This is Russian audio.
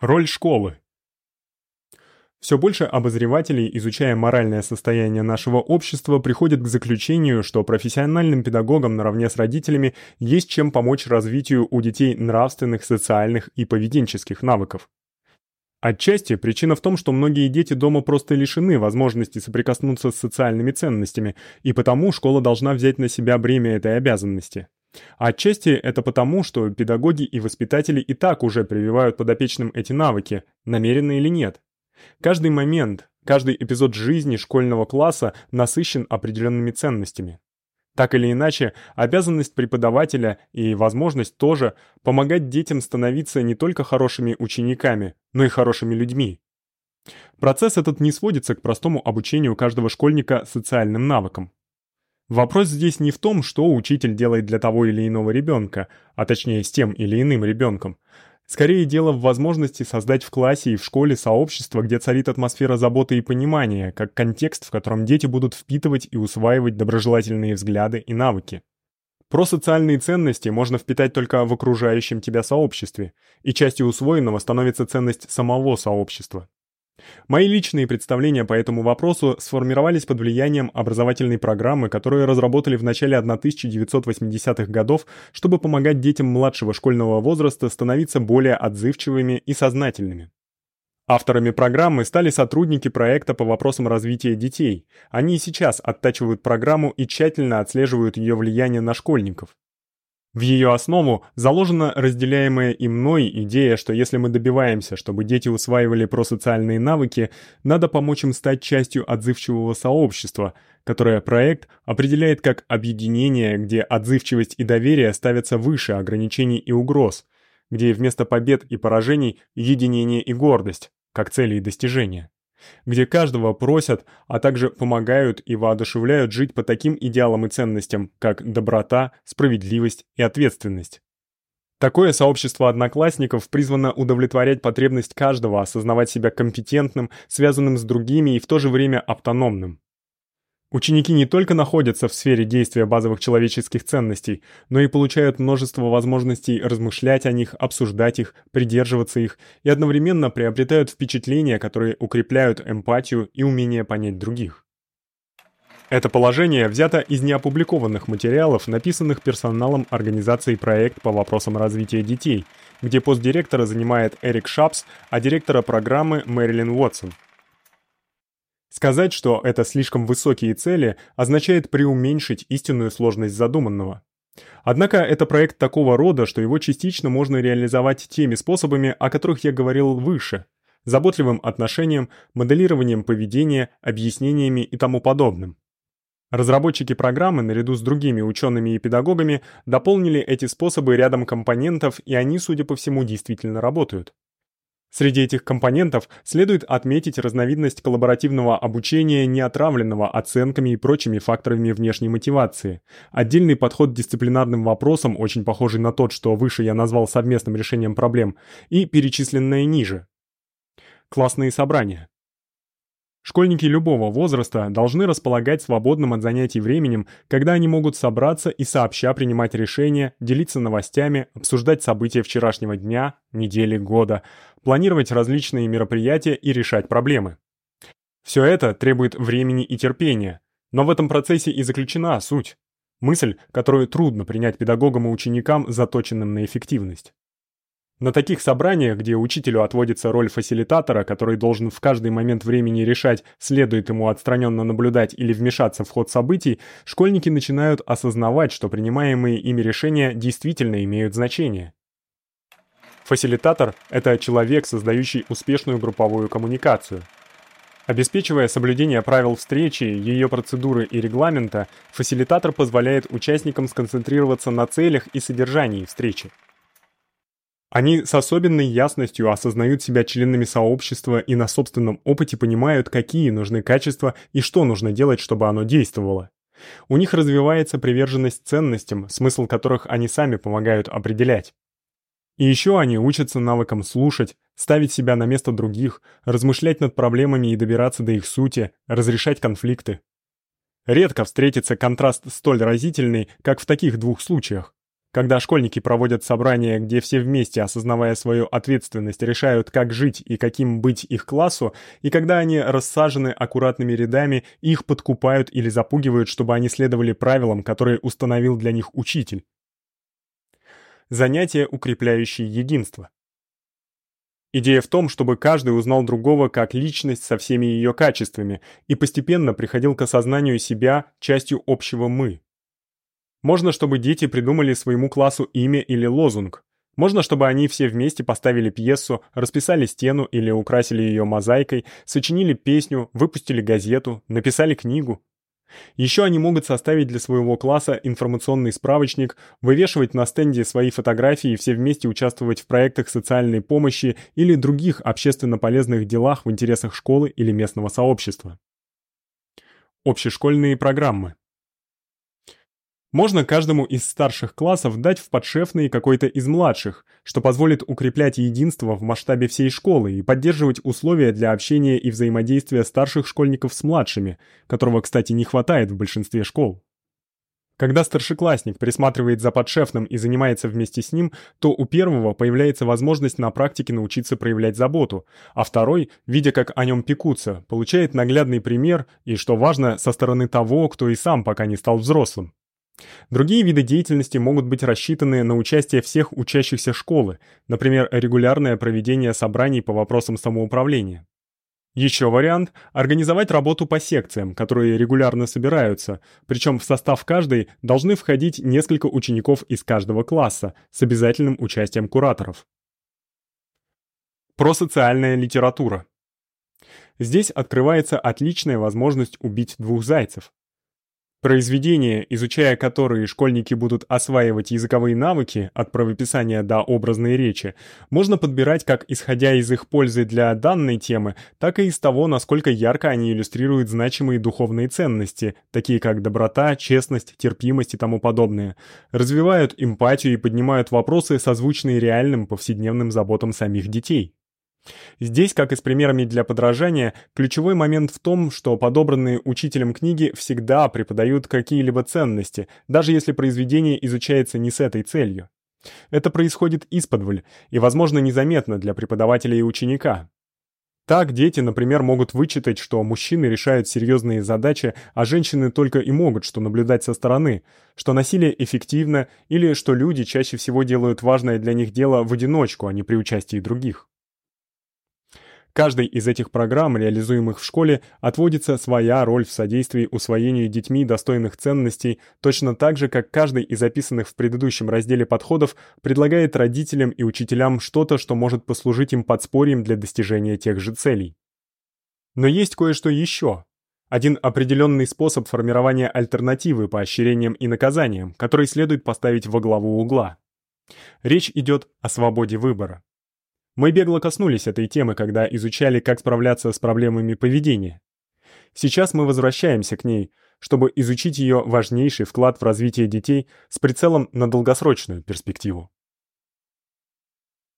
Роль школы. Все больше обозревателей, изучая моральное состояние нашего общества, приходят к заключению, что профессиональным педагогам наравне с родителями есть чем помочь развитию у детей нравственных, социальных и поведенческих навыков. Отчасти причина в том, что многие дети дома просто лишены возможности соприкоснуться с социальными ценностями, и потому школа должна взять на себя бремя этой обязанности. Отчасти это потому, что педагоги и воспитатели и так уже прививают подопечным эти навыки, намеренно или нет. Каждый момент, каждый эпизод жизни школьного класса насыщен определенными ценностями. Так или иначе, обязанность преподавателя и возможность тоже помогать детям становиться не только хорошими учениками, но и хорошими людьми. Процесс этот не сводится к простому обучению каждого школьника социальным навыкам. Вопрос здесь не в том, что учитель делает для того или иного ребенка, а точнее с тем или иным ребенком. Скорее дело в возможности создать в классе и в школе сообщество, где царит атмосфера заботы и понимания, как контекст, в котором дети будут впитывать и усваивать доброжелательные взгляды и навыки. Про социальные ценности можно впитать только в окружающем тебя сообществе, и частью усвоенного становится ценность самого сообщества. Мои личные представления по этому вопросу сформировались под влиянием образовательной программы, которую разработали в начале 1980-х годов, чтобы помогать детям младшего школьного возраста становиться более отзывчивыми и сознательными. Авторами программы стали сотрудники проекта по вопросам развития детей. Они и сейчас оттачивают программу и тщательно отслеживают ее влияние на школьников. В ее основу заложена разделяемая и мной идея, что если мы добиваемся, чтобы дети усваивали просоциальные навыки, надо помочь им стать частью отзывчивого сообщества, которое проект определяет как объединение, где отзывчивость и доверие ставятся выше ограничений и угроз, где вместо побед и поражений единение и гордость, как цели и достижения где каждого просят, а также помогают и воодушевляют жить по таким идеалам и ценностям, как доброта, справедливость и ответственность. Такое сообщество одноклассников призвано удовлетворять потребность каждого осознавать себя компетентным, связанным с другими и в то же время автономным. Ученики не только находятся в сфере действия базовых человеческих ценностей, но и получают множество возможностей размышлять о них, обсуждать их, придерживаться их и одновременно приобретают впечатления, которые укрепляют эмпатию и умение понять других. Это положение взято из неопубликованных материалов, написанных персоналом организации «Проект по вопросам развития детей», где постдиректора занимает Эрик Шапс, а директора программы Мэрилин Уотсон. Сказать, что это слишком высокие цели, означает преуменьшить истинную сложность задуманного. Однако это проект такого рода, что его частично можно реализовать теми способами, о которых я говорил выше: заботливым отношением, моделированием поведения, объяснениями и тому подобным. Разработчики программы наряду с другими учеными и педагогами дополнили эти способы рядом компонентов, и они, судя по всему, действительно работают. Среди этих компонентов следует отметить разновидность коллаборативного обучения, не отравленного оценками и прочими факторами внешней мотивации. Отдельный подход к дисциплинарным вопросам, очень похожий на тот, что выше я назвал совместным решением проблем, и перечисленное ниже. Классные собрания. Школьники любого возраста должны располагать свободным от занятий временем, когда они могут собраться и сообща принимать решения, делиться новостями, обсуждать события вчерашнего дня, недели, года, планировать различные мероприятия и решать проблемы. Все это требует времени и терпения, но в этом процессе и заключена суть. Мысль, которую трудно принять педагогам и ученикам, заточенным на эффективность. На таких собраниях, где учителю отводится роль фасилитатора, который должен в каждый момент времени решать, следует ему отстраненно наблюдать или вмешаться в ход событий, школьники начинают осознавать, что принимаемые ими решения действительно имеют значение. Фасилитатор это человек, создающий успешную групповую коммуникацию. Обеспечивая соблюдение правил встречи, ее процедуры и регламента, фасилитатор позволяет участникам сконцентрироваться на целях и содержании встречи. Они с особенной ясностью осознают себя членами сообщества и на собственном опыте понимают, какие нужны качества и что нужно делать, чтобы оно действовало. У них развивается приверженность ценностям, смысл которых они сами помогают определять. И еще они учатся навыкам слушать, ставить себя на место других, размышлять над проблемами и добираться до их сути, разрешать конфликты. Редко встретится контраст столь разительный, как в таких двух случаях. Когда школьники проводят собрания, где все вместе, осознавая свою ответственность, решают, как жить и каким быть их классу, и когда они рассажены аккуратными рядами, их подкупают или запугивают, чтобы они следовали правилам, которые установил для них учитель. Занятия, укрепляющие единство. Идея в том, чтобы каждый узнал другого как личность со всеми ее качествами и постепенно приходил к осознанию себя частью общего «мы». Можно, чтобы дети придумали своему классу имя или лозунг. Можно, чтобы они все вместе поставили пьесу, расписали стену или украсили ее мозаикой, сочинили песню, выпустили газету, написали книгу. Еще они могут составить для своего класса информационный справочник, вывешивать на стенде свои фотографии и все вместе участвовать в проектах социальной помощи или других общественно полезных делах в интересах школы или местного сообщества. Общешкольные программы. Можно каждому из старших классов дать в подшефный какой-то из младших, что позволит укреплять единство в масштабе всей школы и поддерживать условия для общения и взаимодействия старших школьников с младшими, которого, кстати, не хватает в большинстве школ. Когда старшеклассник присматривает за подшефным и занимается вместе с ним, то у первого появляется возможность на практике научиться проявлять заботу, а второй, видя, как о нем пекутся, получает наглядный пример и, что важно, со стороны того, кто и сам пока не стал взрослым. Другие виды деятельности могут быть рассчитаны на участие всех учащихся школы, например, регулярное проведение собраний по вопросам самоуправления. Еще вариант организовать работу по секциям, которые регулярно собираются, причем в состав каждой должны входить несколько учеников из каждого класса с обязательным участием кураторов. Просоциальная литература. Здесь открывается отличная возможность убить двух зайцев. Произведения, изучая которые школьники будут осваивать языковые навыки от правописания до образной речи, можно подбирать как исходя из их пользы для данной темы, так и из того, насколько ярко они иллюстрируют значимые духовные ценности, такие как доброта, честность, терпимость и тому подобное, развивают эмпатию и поднимают вопросы, созвучные реальным повседневным заботам самих детей. Здесь, как и с примерами для подражания, ключевой момент в том, что подобранные учителем книги всегда преподают какие-либо ценности, даже если произведение изучается не с этой целью. Это происходит исподволь и, возможно, незаметно для преподавателя и ученика. Так дети, например, могут вычитать, что мужчины решают серьезные задачи, а женщины только и могут что наблюдать со стороны, что насилие эффективно или что люди чаще всего делают важное для них дело в одиночку, а не при участии других. Каждой из этих программ, реализуемых в школе, отводится своя роль в содействии усвоению детьми достойных ценностей, точно так же, как каждый из описанных в предыдущем разделе подходов предлагает родителям и учителям что-то, что может послужить им подспорьем для достижения тех же целей. Но есть кое-что еще. Один определенный способ формирования альтернативы поощрениям и наказаниям, который следует поставить во главу угла. Речь идет о свободе выбора. Мы бегло коснулись этой темы, когда изучали, как справляться с проблемами поведения. Сейчас мы возвращаемся к ней, чтобы изучить ее важнейший вклад в развитие детей с прицелом на долгосрочную перспективу.